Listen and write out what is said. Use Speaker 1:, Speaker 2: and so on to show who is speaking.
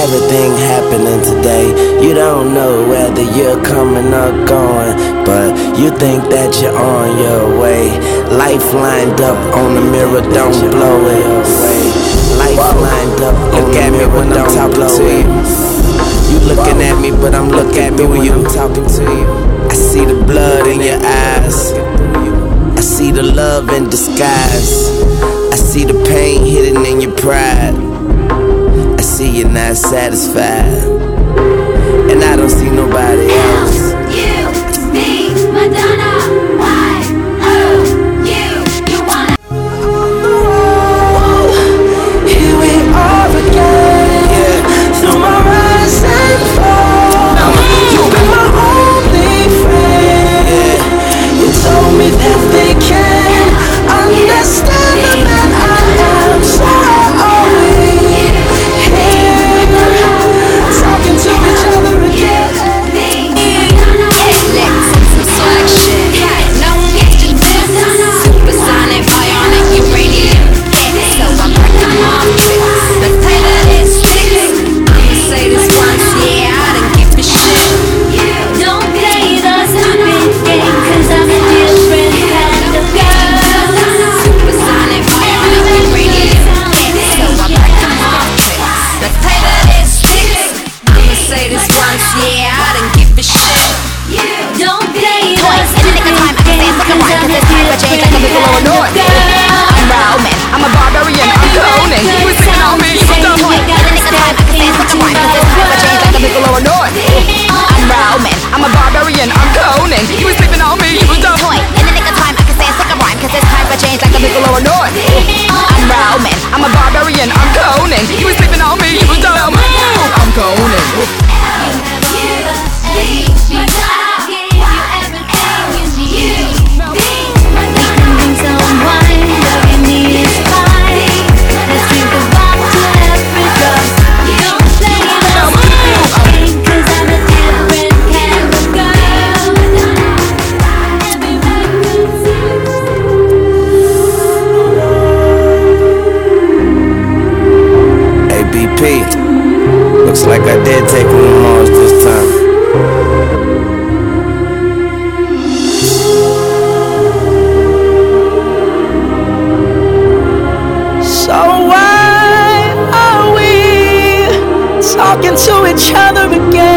Speaker 1: everything happening today. You don't know whether you're coming or going, but you think that you're on your way. Life lined up on the mirror, don't blow it. Life lined up on Look the mirror, when I'm talking to you. You looking at me, but I'm looking at me when I'm talking to you. I see the blood in your eyes. I see the love in disguise. I see the pain hidden in your pride you're not satisfied.
Speaker 2: He was sleeping on me, he was dumb. I'm
Speaker 1: cold. Looks like I did take one Mars this time. talking to each other again.